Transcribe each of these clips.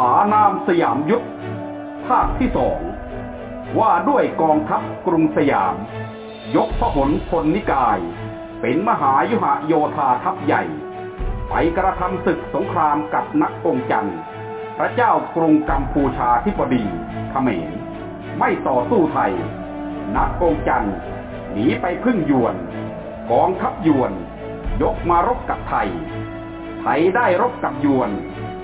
อานามสยามยุทธภาคที่สองว่าด้วยกองทัพกรุงสยาม ยกพหลพลนิกาย เป็นมหายุหโยธาทัพใหญ่ ไปกระทำศึกสงครามกับนักองจันทร์พระเจ้ากรุงกัมพูชาธิบดีเขมร ไม่ต่อสู้ไทย นักองจันทร์หนีไปพึ่งยวน กองทัพยวน ยกมารบกับไทย ไทยได้รบกับยวน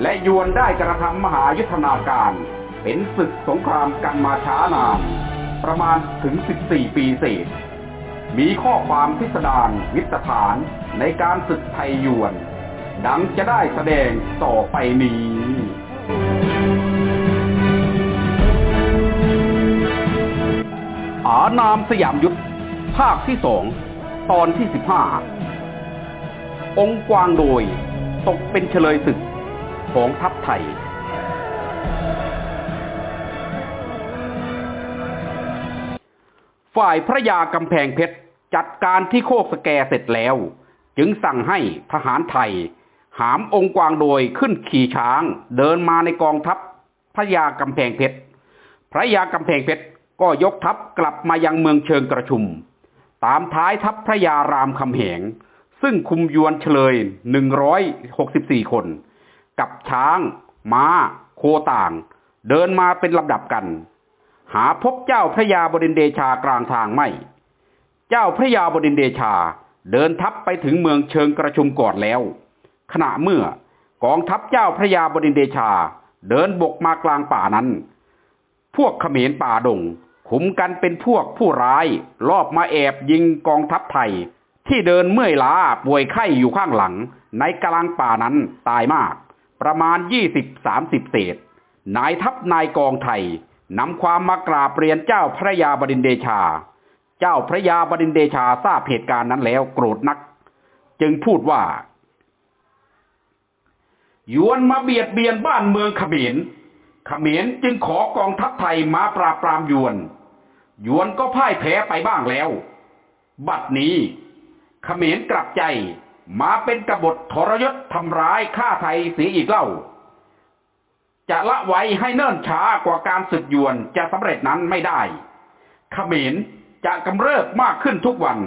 และยวนได้กระทำมหายุทธนาการ เป็นศึกสงครามกันมาช้านาน ประมาณถึง 14 ปีเศษ มีข้อความพิสดารวิสถานในการศึกไทยยวน ดังจะได้แสดงต่อไปนี้อานามสยามยุทธภาคที่สองตอนที่สิบห้าองค์กวางโดย ตกเป็นเฉลยศึก ของทัพไทยฝ่ายพระยากำแพงเพชรจัดการที่โคกสแกเสร็จแล้ว จึงสั่งให้ทหารไทย หามองค์กวางโดยขึ้นขี่ช้างเดินมาในกองทัพพระยากำแพงเพชรพระยากำแพงเพชรก็ยกทัพกลับมายังเมืองเชิงกระชุม ตามท้ายทัพพระยารามคำแหง ซึ่งคุมยวนเฉลย 164 คน กับช้างม้า โคต่าง เดินมาเป็นลำดับกัน หาพบเจ้าพระยาบดินเดชากลางทางไม่ เจ้าพระยาบดินเดชาเดินทัพไปถึงเมืองเชิงกระชุมก่อนแล้ว ขณะเมื่อกองทัพเจ้าพระยาบดินเดชา เดินบกมากลางป่านั้น พวกเขมรป่าดงขุมกันเป็นพวกผู้ร้ายรอบมาแอบยิงกองทัพไทย ที่เดินเมื่อยล้าป่วยไข้อยู่ข้างหลัง ในกลางป่านั้นตายมาก ประมาณยี่สิบสามสิบเศษ นายทัพนายกองไทยนำความมากราบเรียนเจ้าพระยาบดินเดชา เจ้าพระยาบดินเดชาทราบเหตุการณ์นั้นแล้วโกรธนัก จึงพูดว่ายวนมาเบียดเบียนบ้านเมืองเขมร เขมรจึงขอกองทัพไทยมาปราบปรามยวน ยวนก็พ่ายแพ้ไปบ้างแล้ว บัดนี้เขมรกลับใจ มาเป็นกบฏทรยศทำร้ายฆ่าไทยเสียอีกเล่า จะละไว้ให้เนิ่นช้ากว่าการศึกยวนจะสำเร็จนั้นไม่ได้เขมรจะกำเริบมากขึ้นทุกวัน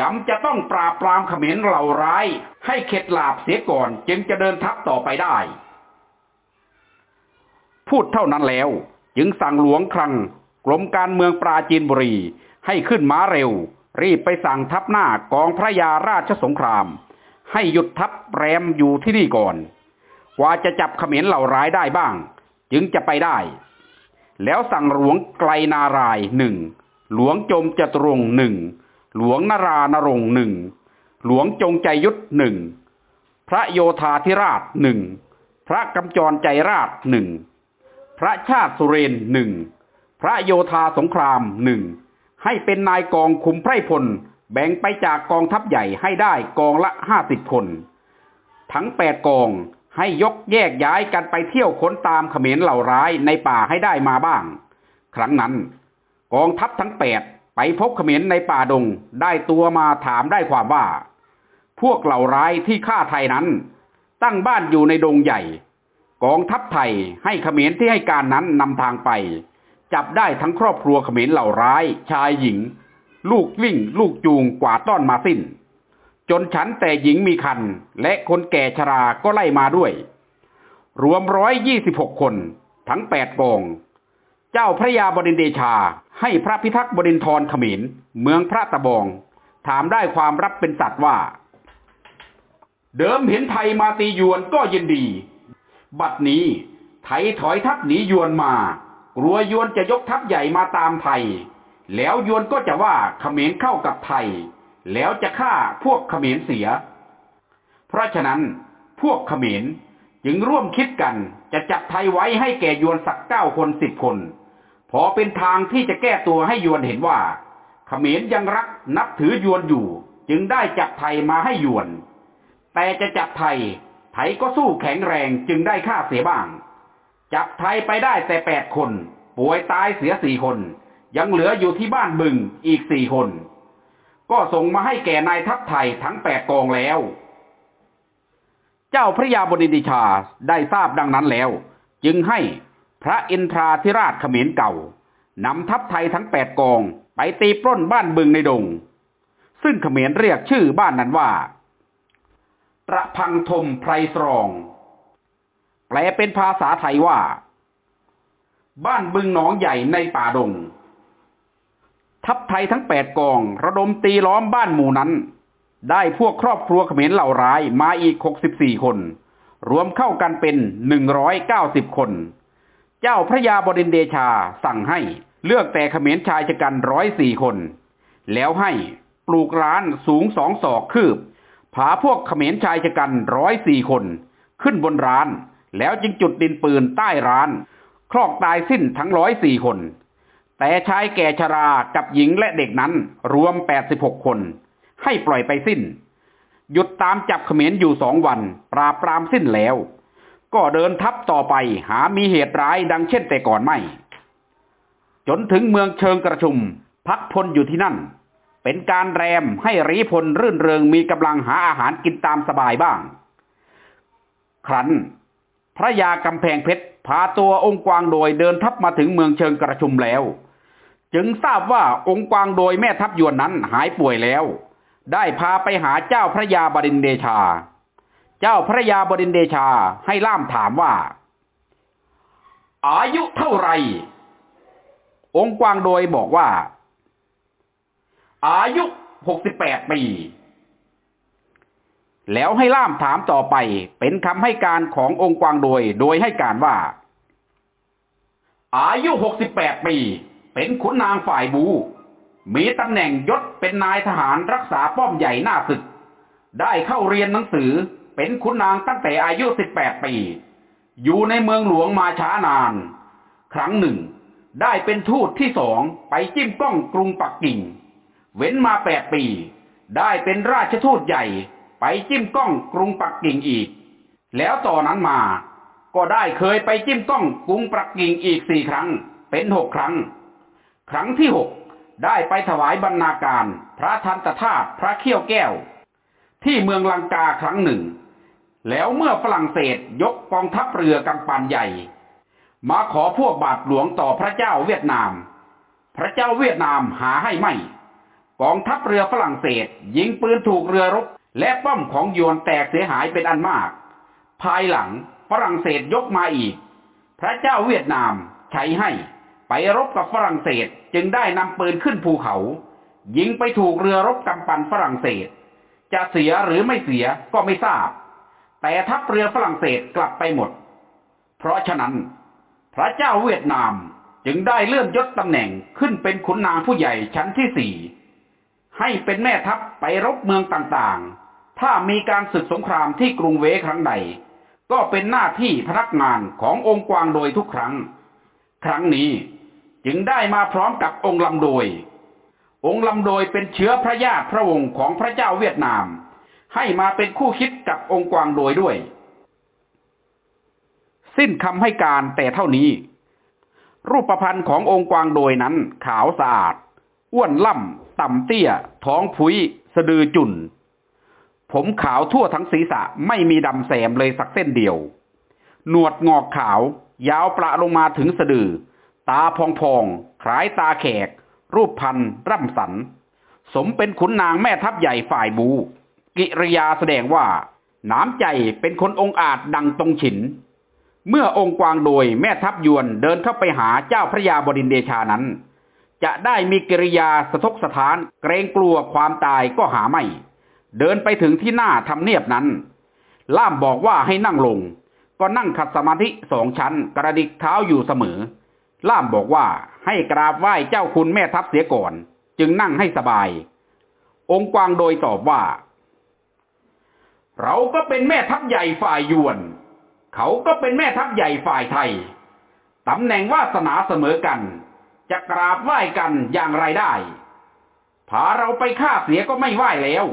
จำจะต้องปราบปรามเขมรเหล่าร้าย ให้เข็ดหลาบเสียก่อนจึงจะเดินทัพต่อไปได้ พูดเท่านั้นแล้ว จึงสั่งหลวงครังกรมการเมืองปราจีนบุรีให้ขึ้นม้าเร็ว รีบไปสั่งทัพหน้ากองพระยาราชสงคราม ให้หยุดทัพแรมอยู่ที่นี่ก่อนกว่าจะจับเขมรเหล่าร้ายได้บ้าง จึงจะไปได้ แล้วสั่งหลวงไกลนารายหนึ่งหลวงจมจตรงหนึ่งหลวงนารานรงหนึ่งหลวงจงใจยุทธหนึ่งพระโยธาธิราชหนึ่งพระกำจรใจราชหนึ่งพระชาติสุเรนหนึ่งพระโยธาสงครามหนึ่ง ให้เป็นนายกองคุมไพรพล แบ่งไปจากกองทัพใหญ่ให้ได้กองละห้าสิบคน ทั้งแปดกองให้ยกแยกย้ายกันไปเที่ยวค้นตามเขมรเหล่าร้ายในป่าให้ได้มาบ้าง ครั้งนั้น กองทัพทั้งแปดไปพบเขมรในป่าดงได้ตัวมาถามได้ความว่า พวกเหล่าร้ายที่ฆ่าไทยนั้น ตั้งบ้านอยู่ในดงใหญ่ กองทัพไทยให้เขมรที่ให้การนั้นนำทางไป จับได้ทั้งครอบครัวเขมรเหล่าร้าย ชายหญิง ลูกวิ่ง ลูกจูงกว่าต้อนมาสิ้น จนฉันแต่หญิงมีคัน และคนแก่ชราก็ไล่มาด้วย รวมร้อยยี่สิบหกคน ทั้งแปดกอง เจ้าพระยาบดินเดชาให้พระพิทักษ์บดินทรเขมรเมืองพระตะบอง ถามได้ความรับเป็นสัตว์ว่า เดิมเห็นไทยมาตียวนก็ยินดี บัดนี้ไทยถอยทัพหนียวนมา กลัวยวนจะยกทัพใหญ่มาตามไทย แล้วยวนก็จะว่าเขมรเข้ากับไทย แล้วจะฆ่าพวกเขมรเสีย เพราะฉะนั้นพวกเขมรจึงร่วมคิดกันจะจับไทยไว้ให้แก่ยวนสักเก้าคนสิบคน พอเป็นทางที่จะแก้ตัวให้ยวนเห็นว่าเขมรยังรักนับถือยวนอยู่ จึงได้จับไทยมาให้ยวน แต่จะจับไทย ไทยก็สู้แข็งแรงจึงได้ฆ่าเสียบ้าง จับไทยไปได้แต่แปดคน ป่วยตายเสียสี่คน ยังเหลืออยู่ที่บ้านบึงอีกสี่คน ก็ส่งมาให้แก่นายทัพไทยทั้งแปดกองแล้ว เจ้าพระยาบดินทิชาได้ทราบดังนั้นแล้ว จึงให้พระอินทราธิราชเขมรเก่านำทัพไทยทั้งแปดกองไปตีปล้นบ้านบึงในดง ซึ่งเขมรเรียกชื่อบ้านนั้นว่าตระพังทมไพรสรอง แปลเป็นภาษาไทยว่า บ้านบึงหนองใหญ่ในป่าดง ทัพไทยทั้งแปดกอง ระดมตีล้อมบ้านหมู่นั้น ได้พวกครอบครัวเขมรเหล่าร้ายมาอีกหกสิบสี่คน รวมเข้ากันเป็นหนึ่งร้อยเก้าสิบคน เจ้าพระยาบดินเดชาสั่งให้เลือกแต่เขมรชายชะกันร้อยสี่คน แล้วให้ปลูกร้านสูงสองศอกคืบ ผาพวกเขมรชายชะกันร้อยสี่คน ขึ้นบนร้าน แล้วจึงจุดดินปืนใต้ร้าน คลอกตายสิ้นทั้งร้อยสี่คน แต่ชายแก่ชรากับหญิงและเด็กนั้นรวมแปดสิบหกคน ให้ปล่อยไปสิ้น หยุดตามจับเขมรอยู่สองวัน ปราบปรามสิ้นแล้ว ก็เดินทัพต่อไปหามีเหตุร้ายดังเช่นแต่ก่อนไม่ จนถึงเมืองเชิงกระชุม พักพลอยู่ที่นั่น เป็นการแรมให้รีพลรื่นเริงมีกำลังหาอาหารกินตามสบายบ้าง ครั้น พระยากำแพงเพชรพาตัวองค์กวางโดยเดินทัพมาถึงเมืองเชิงกระชุมแล้ว จึงทราบว่าองค์กวางโดยแม่ทัพยวนนั้นหายป่วยแล้ว ได้พาไปหาเจ้าพระยาบดินเดชา เจ้าพระยาบดินเดชาให้ล่ามถามว่า อายุเท่าไหร่องค์กวางโดยบอกว่า อายุหกสิบแปดปี แล้วให้ล่ามถามต่อไปเป็นคำให้การขององค์กวางโดย โดยให้การว่า อายุหกสิบแปดปี เป็นขุนนางฝ่ายบู มีตำแหน่งยศเป็นนายทหารรักษาป้อมใหญ่หน้าศึก ได้เข้าเรียนหนังสือเป็นขุนนางตั้งแต่อายุสิบแปดปี อยู่ในเมืองหลวงมาช้านาน ครั้งหนึ่ง ได้เป็นทูตที่สองไปจิ้มกล้องกรุงปักกิ่ง เว้นมาแปดปี ได้เป็นราชทูตใหญ่ ไปจิ้มกล้องกรุงปักกิ่งอีก แล้วต่อนนั้นมา ก็ได้เคยไปจิ้มกล้องกรุงปักกิ่งอีกสี่ครั้ง เป็นหกครั้ง ครั้งที่หกได้ไปถวายบรรณาการ พระทันตธาตุพระเขี้ยวแก้ว ที่เมืองลังกาครั้งหนึ่ง แล้วเมื่อฝรั่งเศสยกกองทัพเรือกำปันใหญ่ มาขอพวกบาทหลวงต่อพระเจ้าเวียดนาม พระเจ้าเวียดนามหาให้ไม่ กองทัพเรือฝรั่งเศส ยิงปืนถูกเรือรบ และป้อมของยวนแตกเสียหายเป็นอันมาก ภายหลังฝรั่งเศสยกมาอีก พระเจ้าเวียดนามใช้ให้ไปรบกับฝรั่งเศสจึงได้นำปืนขึ้นภูเขา ยิงไปถูกเรือรบกำปันฝรั่งเศส จะเสียหรือไม่เสียก็ไม่ทราบ แต่ทัพเรือฝรั่งเศสกลับไปหมด เพราะฉะนั้น พระเจ้าเวียดนามจึงได้เลื่อนยศตำแหน่งขึ้นเป็นขุนนางผู้ใหญ่ชั้นที่สี่ให้เป็นแม่ทัพไปรบเมืองต่างๆ ถ้ามีการศึกสงครามที่กรุงเวครั้งใด ก็เป็นหน้าที่พนักงานขององค์กวางโดยทุกครั้ง ครั้งนี้จึงได้มาพร้อมกับองค์ลำโดย องค์ลำโดยเป็นเชื้อพระญาติพระวงศ์ของพระเจ้าเวียดนาม ให้มาเป็นคู่คิดกับองค์กวางโดยด้วย สิ้นคำให้การแต่เท่านี้ รูปพันธ์ขององค์กวางโดยนั้นขาวสะอาด อ้วนล่ำ ต่ำเตี้ย ท้องผุยสะดือจุน ผมขาวทั่วทั้งศีรษะไม่มีดำแสมเลยสักเส้นเดียว หนวดงอกขาว ยาวประลงมาถึงสะดือ ตาพองพองคล้ายตาแขก รูปพันธ์ร่ำสัน สมเป็นขุนนางแม่ทัพใหญ่ฝ่ายบู กิริยาแสดงว่า น้ำใจเป็นคนองอาจดังตรงฉิน เมื่อองค์กวางโดยแม่ทัพยวนเดินเข้าไปหาเจ้าพระยาบดินเดชานั้น จะได้มีกิริยาสะทกสถานเกรงกลัวความตายก็หาไม่ เดินไปถึงที่หน้าทำเนียบนั้น ล่ามบอกว่าให้นั่งลง ก็นั่งขัดสมาธิสองชั้น กระดิกเท้าอยู่เสมอ ล่ามบอกว่าให้กราบไหว้เจ้าคุณแม่ทัพเสียก่อน จึงนั่งให้สบาย องค์กวางโดยตอบว่า เราก็เป็นแม่ทัพใหญ่ฝ่ายยวน เขาก็เป็นแม่ทัพใหญ่ฝ่ายไทยตำแหน่งวาสนาเสมอกัน จะกราบไหว้กันอย่างไรได้ พาเราไปฆ่าเสียก็ไม่ไหว้แล้ว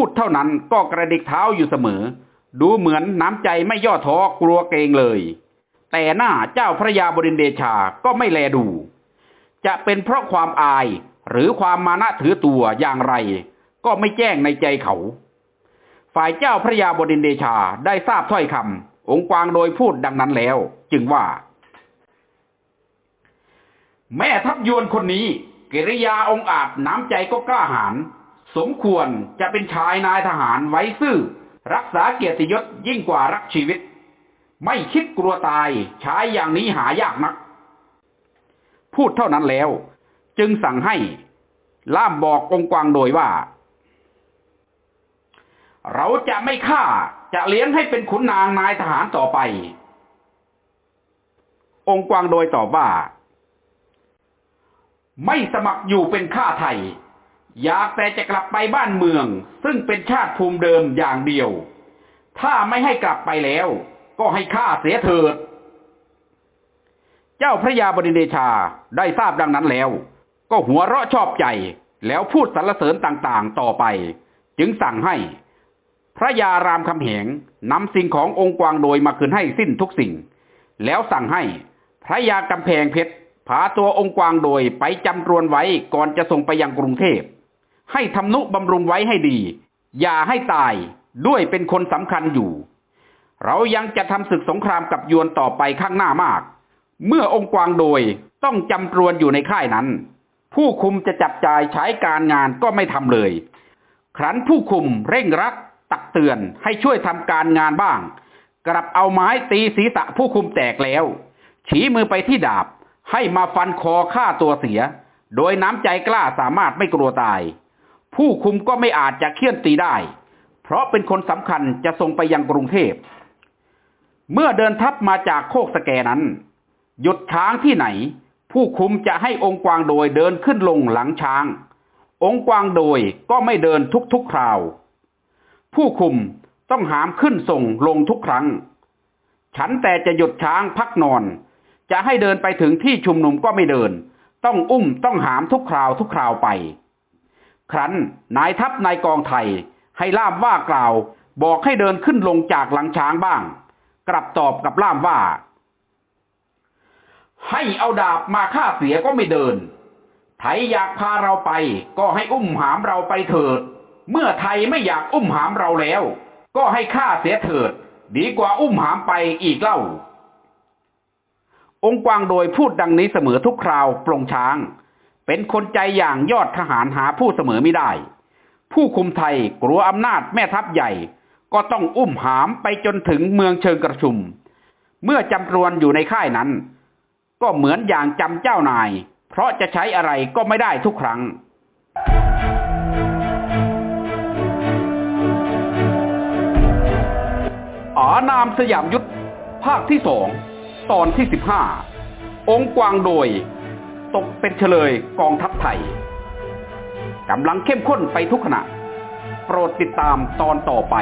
พูดเท่านั้นก็กระดิกเท้าอยู่เสมอ ดูเหมือนน้ำใจไม่ย่อท้อกลัวเกรงเลย แต่หน้าเจ้าพระยาบรินเดชาก็ไม่แลดู จะเป็นเพราะความอายหรือความมานะถือตัวอย่างไร ก็ไม่แจ้งในใจเขา ฝ่ายเจ้าพระยาบดินเดชาได้ทราบถ้อยคำองค์กวางโดยพูดดังนั้นแล้ว จึงว่า แม่ทัพยวนคนนี้ กิริยาองอาจน้ำใจก็กล้าหาญ สมควรจะเป็นชายนายทหารไว้ซื่อ รักษาเกียรติยศยิ่งกว่ารักชีวิต ไม่คิดกลัวตายใช้อย่างนี้หายากนัก พูดเท่านั้นแล้ว จึงสั่งให้ ล่ามบอกองค์กวางโดยว่า เราจะไม่ฆ่าจะเลี้ยงให้เป็นขุนนางนายทหารต่อไป องค์กวางโดยตอบว่า ไม่สมัครอยู่เป็นข้าไทย อยากแต่จะกลับไปบ้านเมือง ซึ่งเป็นชาติภูมิเดิมอย่างเดียว ถ้าไม่ให้กลับไปแล้ว ก็ให้ฆ่าเสียเถิด เจ้าพระยาบดินเดชาได้ทราบดังนั้นแล้ว ก็หัวเราะชอบใจแล้วพูดสรรเสริญต่างๆต่อไป จึงสั่งให้ พระยารามคำแหงนำสิ่งขององค์กวางโดยมาคืนให้สิ้นทุกสิ่ง แล้วสั่งให้พระยากำแพงเพชรพาตัวองค์กวางโดยไปจำรวนไว้ก่อนจะส่งไปยังกรุงเทพ ให้ทำนุบำรุงไว้ให้ดี อย่าให้ตายด้วยเป็นคนสำคัญอยู่ เรายังจะทำศึกสงครามกับยวนต่อไปข้างหน้ามาก เมื่อองค์กวางโดยต้องจำรวนอยู่ในค่ายนั้น ผู้คุมจะจับจ่ายใช้การงานก็ไม่ทำเลย ครั้นผู้คุมเร่งรักตักเตือนให้ช่วยทำการงานบ้าง กลับเอาไม้ตีศีรษะผู้คุมแตกแล้ว ฉีมือไปที่ดาบให้มาฟันคอฆ่าตัวเสีย โดยน้ำใจกล้าสามารถไม่กลัวตาย ผู้คุมก็ไม่อาจจะเคี่ยนตีได้ เพราะเป็นคนสำคัญจะส่งไปยังกรุงเทพ เมื่อเดินทัพมาจากโคกสแกนั้น หยุดช้างที่ไหน ผู้คุมจะให้องค์กวางโดยเดินขึ้นลงหลังช้าง องค์กวางโดยก็ไม่เดินทุกๆคราว ผู้คุมต้องหามขึ้นส่งลงทุกครั้ง ฉันแต่จะหยุดช้างพักนอน จะให้เดินไปถึงที่ชุมนุมก็ไม่เดิน ต้องอุ้มต้องหามทุกคราวทุกคราวไป ครั้นนายทัพนายกองไทยให้ล่ามว่ากล่าว บอกให้เดินขึ้นลงจากหลังช้างบ้าง กลับตอบกับล่ามว่า ให้เอาดาบมาฆ่าเสียก็ไม่เดิน ไทยอยากพาเราไป ก็ให้อุ้มหามเราไปเถิด เมื่อไทยไม่อยากอุ้มหามเราแล้ว ก็ให้ฆ่าเสียเถิด ดีกว่าอุ้มหามไปอีกเล่า องค์กวางโดยพูดดังนี้เสมอทุกคราวปลงช้าง เป็นคนใจอย่างยอดทหารหาผู้เสมอไม่ได้ ผู้คุมไทยกลัวอำนาจแม่ทัพใหญ่ ก็ต้องอุ้มหามไปจนถึงเมืองเชิงกระชุม เมื่อจำรวนอยู่ในค่ายนั้น ก็เหมือนอย่างจำเจ้านาย เพราะจะใช้อะไรก็ไม่ได้ทุกครั้งอานามสยามยุทธภาคที่สองตอนที่สิบห้าองค์กวางโดย ตกเป็นเฉลยกองทัพไทยกำลังเข้มข้นไปทุกขณะ โปรดติดตามตอนต่อไป